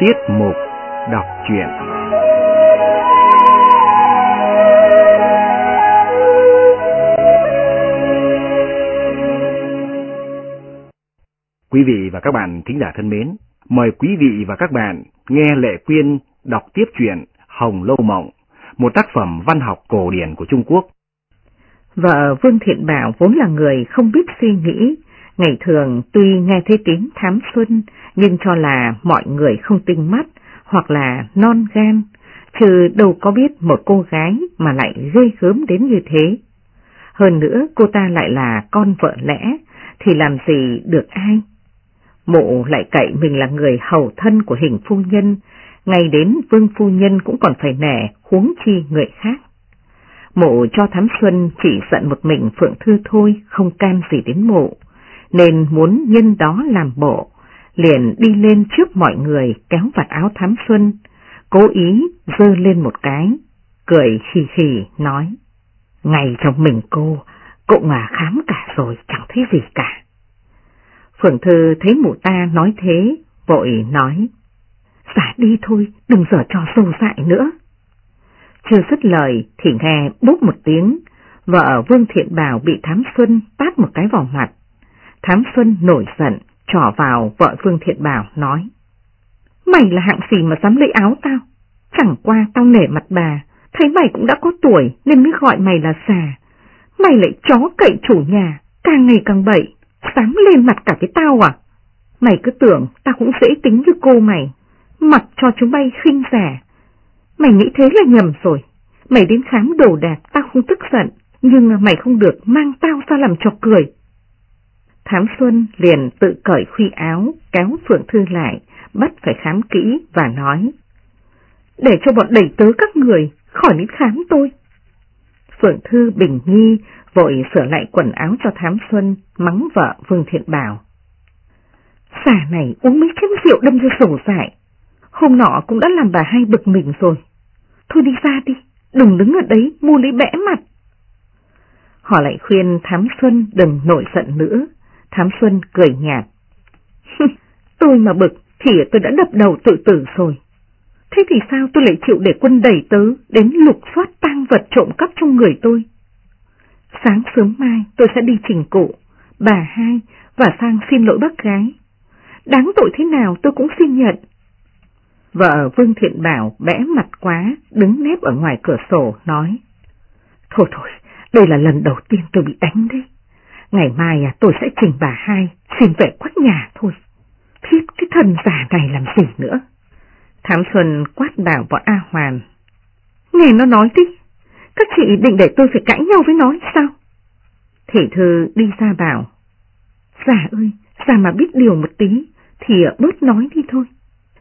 Tiết mục đọc truyện Quý vị và các bạn thính giả thân mến, mời quý vị và các bạn nghe Lệ Quyên đọc tiếp truyện Hồng Lâu Mộng, một tác phẩm văn học cổ điển của Trung Quốc. Vợ Vương Thiện Bảo vốn là người không biết suy nghĩ, ngày thường tuy nghe thấy tiếng thám xuân nhưng cho là mọi người không tinh mắt hoặc là non gan, chứ đâu có biết một cô gái mà lại ghê gớm đến như thế. Hơn nữa cô ta lại là con vợ lẽ, thì làm gì được ai? Mộ lại cậy mình là người hầu thân của hình phu nhân, ngay đến vương phu nhân cũng còn phải nẻ huống chi người khác. Mộ cho Thám Xuân chỉ giận một mình Phượng Thư thôi, không can gì đến mộ, nên muốn nhân đó làm bộ, liền đi lên trước mọi người kéo vạt áo Thám Xuân, cố ý dơ lên một cái, cười khì khì nói, ngày trong mình cô, cô mà khám cả rồi chẳng thấy gì cả. Phượng Thư thấy mụ ta nói thế, vội nói, xả đi thôi, đừng dở trò sâu dại nữa. Chưa dứt lời thì nghe bút một tiếng, vợ Vương Thiện Bảo bị Thám Xuân tát một cái vào mặt. Thám Xuân nổi giận, trỏ vào vợ Phương Thiện Bảo nói. Mày là hạng gì mà dám lấy áo tao? Chẳng qua tao nể mặt bà, thấy mày cũng đã có tuổi nên mới gọi mày là già. Mày lại chó cậy chủ nhà, càng ngày càng bậy, dám lên mặt cả cái tao à? Mày cứ tưởng tao cũng dễ tính như cô mày, mặc cho chúng bay khinh rẻ. Mày nghĩ thế là nhầm rồi, mày đến khám đồ đạc tao không tức giận, nhưng mày không được mang tao ra làm trò cười. Thám Xuân liền tự cởi khuy áo, kéo Phượng Thư lại, bắt phải khám kỹ và nói. Để cho bọn đẩy tớ các người, khỏi đến khám tôi. Phượng Thư bình nghi, vội sửa lại quần áo cho Thám Xuân, mắng vợ Vương Thiện Bảo. Xà này uống mấy chén rượu đâm ra sổ dại, hôm nọ cũng đã làm bà hai bực mình rồi. Thôi đi ra đi, đừng đứng ở đấy mua lấy bẽ mặt. Họ lại khuyên Thám Xuân đừng nổi giận nữa, Thám Xuân cười nhạt. tôi mà bực thì tôi đã đập đầu tự tử rồi. Thế thì sao tôi lại chịu để quân đẩy tớ đến lục soát tang vật trộm cắp trong người tôi? Sáng sớm mai tôi sẽ đi trình cụ, bà hai và sang xin lỗi bác gái. Đáng tội thế nào tôi cũng xin nhận. Vợ Vương Thiện Bảo bẽ mặt quá, đứng nép ở ngoài cửa sổ, nói. Thôi thôi, đây là lần đầu tiên tôi bị đánh đấy. Ngày mai à, tôi sẽ trình bà hai, xin về quách nhà thôi. Thiếp cái thần già này làm gì nữa? Thám Xuân quát bảo vợ A Hoàn. Nghe nó nói đi, các chị định để tôi phải cãi nhau với nó sao? Thị thư đi ra bảo. Già ơi, già mà biết điều một tí, thì bớt nói đi thôi.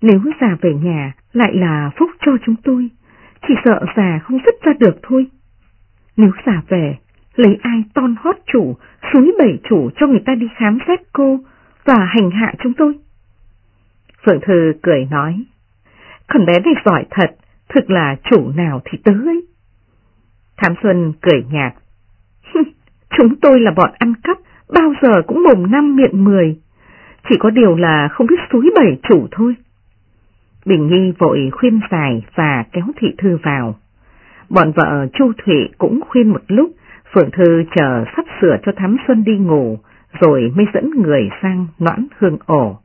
Nếu già về nhà lại là phúc cho chúng tôi, chỉ sợ già không dứt ra được thôi. Nếu già về, lấy ai ton hót chủ, suối bẩy chủ cho người ta đi khám xét cô và hành hạ chúng tôi. Phượng Thư cười nói, con bé này giỏi thật, thực là chủ nào thì tớ ấy. Thám Xuân cười nhạt, chúng tôi là bọn ăn cắp, bao giờ cũng mồm năm miệng mười, chỉ có điều là không biết suối bẩy chủ thôi. Bình Nhi vội khuyên giải và kéo thị thư vào. Bọn vợ Chu Thụy cũng khuyên một lúc, Phượng Thư chờ sắp sửa cho Thám Xuân đi ngủ, rồi mới dẫn người sang noãn hương ổ.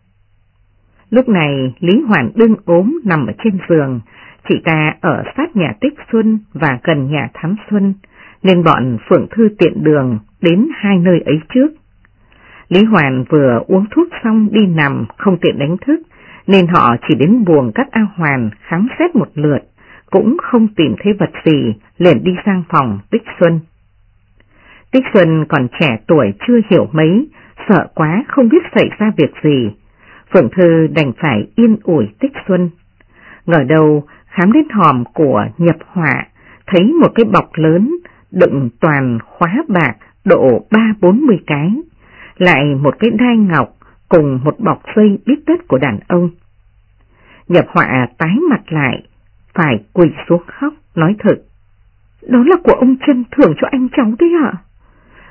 Lúc này Lý Hoàn đương ốm nằm ở trên giường, chị ta ở sát nhà Tích Xuân và gần nhà Thám Xuân, nên bọn Phượng Thư tiện đường đến hai nơi ấy trước. Lý Hoàn vừa uống thuốc xong đi nằm, không tiện đánh thức, nên họ chỉ đến buồng các A Hoàn khám xét một lượt, cũng không tìm thấy vật gì, liền đi sang phòng Tích Xuân. Tích Xuân còn trẻ tuổi chưa hiểu mấy, sợ quá không biết xảy ra việc gì. Phượng Thư đành phải yên ủi Tích Xuân. Ngờ đầu khám đến hòm của nhập họa, thấy một cái bọc lớn đựng toàn khóa bạc độ ba bốn mươi cái, lại một cái đai ngọc cùng một bọc dây bít tất của đàn ông. Nhập họa tái mặt lại, phải quỳ xuống khóc, nói thật. Đó là của ông chân thưởng cho anh cháu đấy ạ.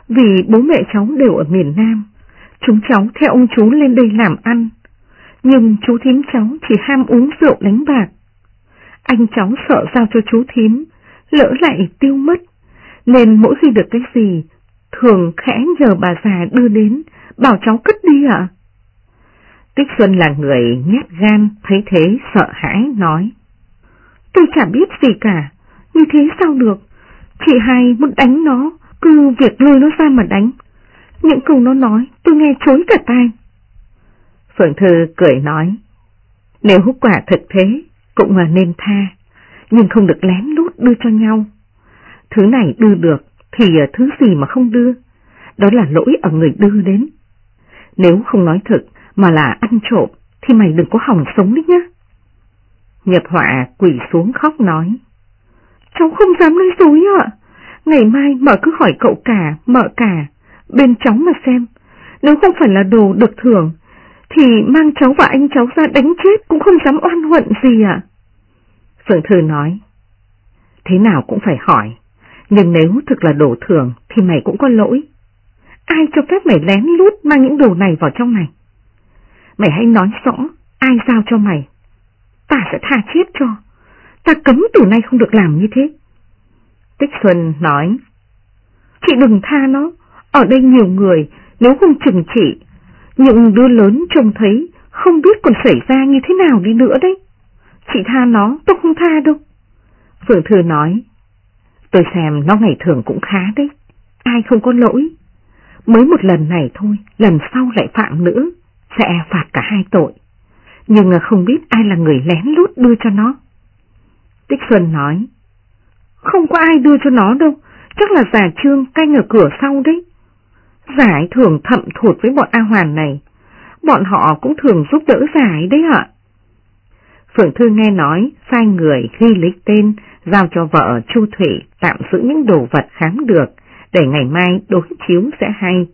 Vì bố mẹ cháu đều ở miền Nam, chúng cháu theo ông chú lên đây làm ăn. nhưng chú thím cháu chỉ ham uống rượu đánh bạc. Anh cháu sợ giao cho chú thím, lỡ lại tiêu mất, nên mỗi khi được cái gì, thường khẽ nhờ bà già đưa đến, bảo cháu cất đi ạ. Tích Xuân là người nhát gan, thấy thế sợ hãi, nói. Tôi chả biết gì cả, như thế sao được, chị hai muốn đánh nó, cứ việc lôi nó ra mà đánh. Những câu nó nói, tôi nghe chối cả tai. Phượng Thư cười nói, nếu quả thực thế, cũng là nên tha, nhưng không được lén lút đưa cho nhau. Thứ này đưa được, thì thứ gì mà không đưa, đó là lỗi ở người đưa đến. Nếu không nói thực mà là ăn trộm, thì mày đừng có hỏng sống đấy nhá. Nhập họa quỷ xuống khóc nói, cháu không dám nói dối ạ, ngày mai mở cứ hỏi cậu cả, mợ cả, bên cháu mà xem, nếu không phải là đồ được thưởng, thì mang cháu và anh cháu ra đánh chết cũng không dám oan huận gì ạ. Phượng Thư nói, thế nào cũng phải hỏi, nhưng nếu thực là đồ thưởng thì mày cũng có lỗi. Ai cho phép mày lén lút mang những đồ này vào trong này? Mày hãy nói rõ, ai giao cho mày? Ta sẽ tha chết cho. Ta cấm từ nay không được làm như thế. Tích Xuân nói, Chị đừng tha nó, ở đây nhiều người, nếu không chừng trị, những đứa lớn trông thấy không biết còn xảy ra như thế nào đi nữa đấy. Chị tha nó, tôi không tha đâu. Phượng Thư nói, tôi xem nó ngày thường cũng khá đấy, ai không có lỗi. Mới một lần này thôi, lần sau lại phạm nữa, sẽ phạt cả hai tội. Nhưng không biết ai là người lén lút đưa cho nó. Tích Xuân nói, không có ai đưa cho nó đâu, chắc là giả trương canh ở cửa sau đấy. Giải thường thậm thuộc với bọn A Hoàn này, bọn họ cũng thường giúp đỡ giải đấy ạ. Phượng Thư nghe nói, sai người ghi lịch tên, giao cho vợ Chu Thủy tạm giữ những đồ vật khám được, để ngày mai đối chiếu sẽ hay,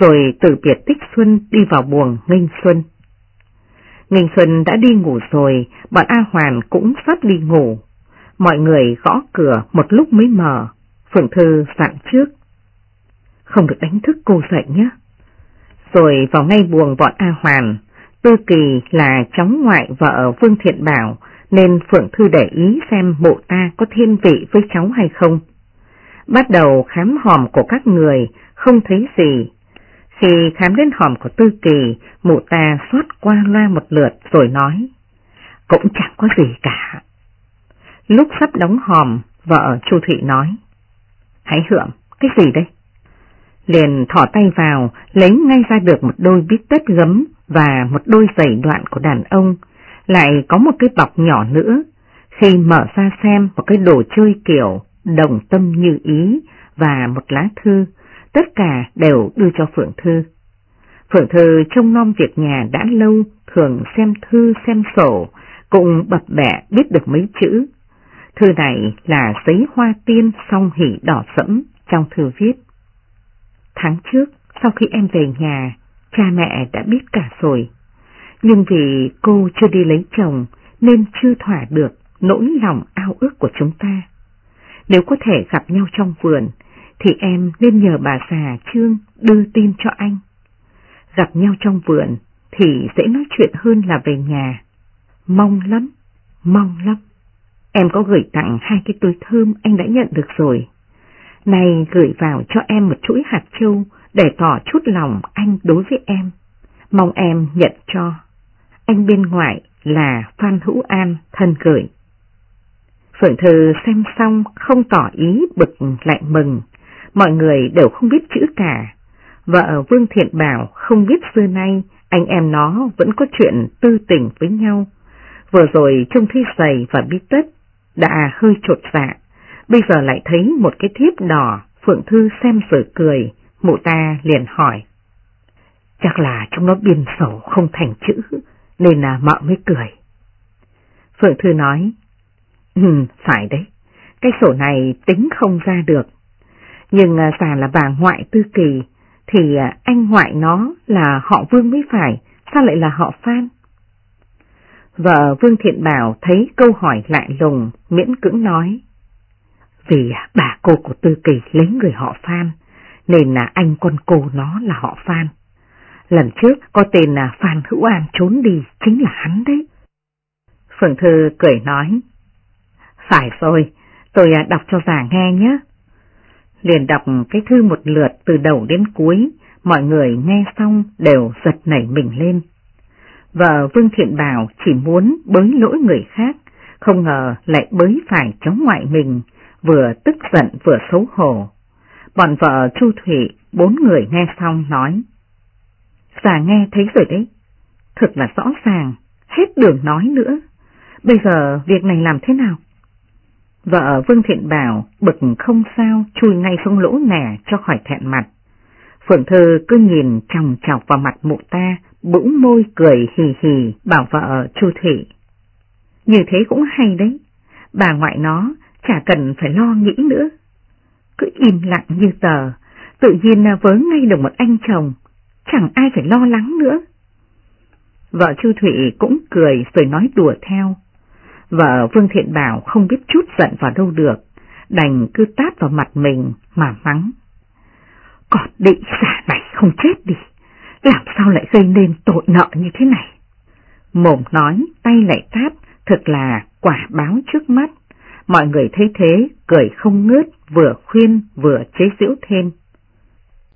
rồi từ biệt Tích Xuân đi vào buồng Nghinh Xuân. Nghinh Xuân đã đi ngủ rồi, bọn A Hoàn cũng sắp đi ngủ. Mọi người gõ cửa một lúc mới mở, Phượng Thư dặn trước. Không được đánh thức cô dậy nhé. Rồi vào ngay buồng bọn A Hoàn, Tư Kỳ là cháu ngoại vợ Vương Thiện Bảo, nên Phượng Thư để ý xem bộ ta có thiên vị với cháu hay không. Bắt đầu khám hòm của các người, không thấy gì. Khi khám đến hòm của Tư Kỳ, mụ ta xót qua loa một lượt rồi nói, cũng chẳng có gì cả. Lúc sắp đóng hòm, vợ Chu Thị nói, hãy hưởng, cái gì đây? Liền thỏ tay vào, lấy ngay ra được một đôi bít tết gấm và một đôi giày đoạn của đàn ông, lại có một cái bọc nhỏ nữa. Khi mở ra xem một cái đồ chơi kiểu đồng tâm như ý và một lá thư, tất cả đều đưa cho Phượng Thư. Phượng Thư trông nom việc nhà đã lâu, thường xem thư xem sổ, cũng bập bẹ biết được mấy chữ. Thư này là giấy hoa tiên song hỉ đỏ sẫm trong thư viết. Tháng trước, sau khi em về nhà, cha mẹ đã biết cả rồi. Nhưng vì cô chưa đi lấy chồng nên chưa thỏa được nỗi lòng ao ước của chúng ta. Nếu có thể gặp nhau trong vườn, thì em nên nhờ bà già Trương đưa tin cho anh. Gặp nhau trong vườn thì dễ nói chuyện hơn là về nhà. Mong lắm, mong lắm. Em có gửi tặng hai cái túi thơm anh đã nhận được rồi. Này gửi vào cho em một chuỗi hạt châu để tỏ chút lòng anh đối với em. Mong em nhận cho. Anh bên ngoài là Phan Hữu An thân gửi. Phượng Thư xem xong không tỏ ý bực lại mừng, mọi người đều không biết chữ cả. Vợ Vương Thiện bảo không biết xưa nay anh em nó vẫn có chuyện tư tình với nhau. Vừa rồi trông thấy giày và bí tất đã hơi trột dạ, bây giờ lại thấy một cái thiếp đỏ, Phượng Thư xem rồi cười, mụ ta liền hỏi. Chắc là trong nó biên sổ không thành chữ, nên là mợ mới cười. Phượng Thư nói, Ừ, phải đấy, cái sổ này tính không ra được. Nhưng à, già là bà ngoại tư kỳ, thì à, anh ngoại nó là họ Vương mới phải, sao lại là họ Phan? Vợ Vương Thiện Bảo thấy câu hỏi lại lùng, miễn cưỡng nói. Vì à, bà cô của Tư Kỳ lấy người họ Phan, nên là anh con cô nó là họ Phan. lần trước có tên là Phan Hữu An trốn đi, chính là hắn đấy. Phượng Thư cười nói, phải rồi, tôi à, đọc cho già nghe nhé. Liền đọc cái thư một lượt từ đầu đến cuối, mọi người nghe xong đều giật nảy mình lên. Vợ Vương Thiện Bảo chỉ muốn bới lỗi người khác, không ngờ lại bới phải cháu ngoại mình, vừa tức giận vừa xấu hổ. Bọn vợ Chu Thủy, bốn người nghe xong nói. Già nghe thấy rồi đấy, thực là rõ ràng, hết đường nói nữa. Bây giờ việc này làm thế nào? Vợ Vương Thiện Bảo bực không sao chui ngay xuống lỗ nẻ cho khỏi thẹn mặt. Phượng Thư cứ nhìn chòng chọc vào mặt mụ ta, bỗng môi cười hì hì bảo vợ Chu Thủy. Như thế cũng hay đấy, bà ngoại nó chả cần phải lo nghĩ nữa. Cứ im lặng như tờ, tự nhiên vớ ngay được một anh chồng, chẳng ai phải lo lắng nữa. Vợ Chu Thủy cũng cười rồi nói đùa theo. Vợ Vương Thiện Bảo không biết chút giận vào đâu được, đành cứ tát vào mặt mình mà mắng. Còn định giả này không chết đi, làm sao lại gây nên tội nợ như thế này? Mồm nói, tay lại tát, thật là quả báo trước mắt. Mọi người thấy thế, cười không ngớt, vừa khuyên vừa chế giễu thêm.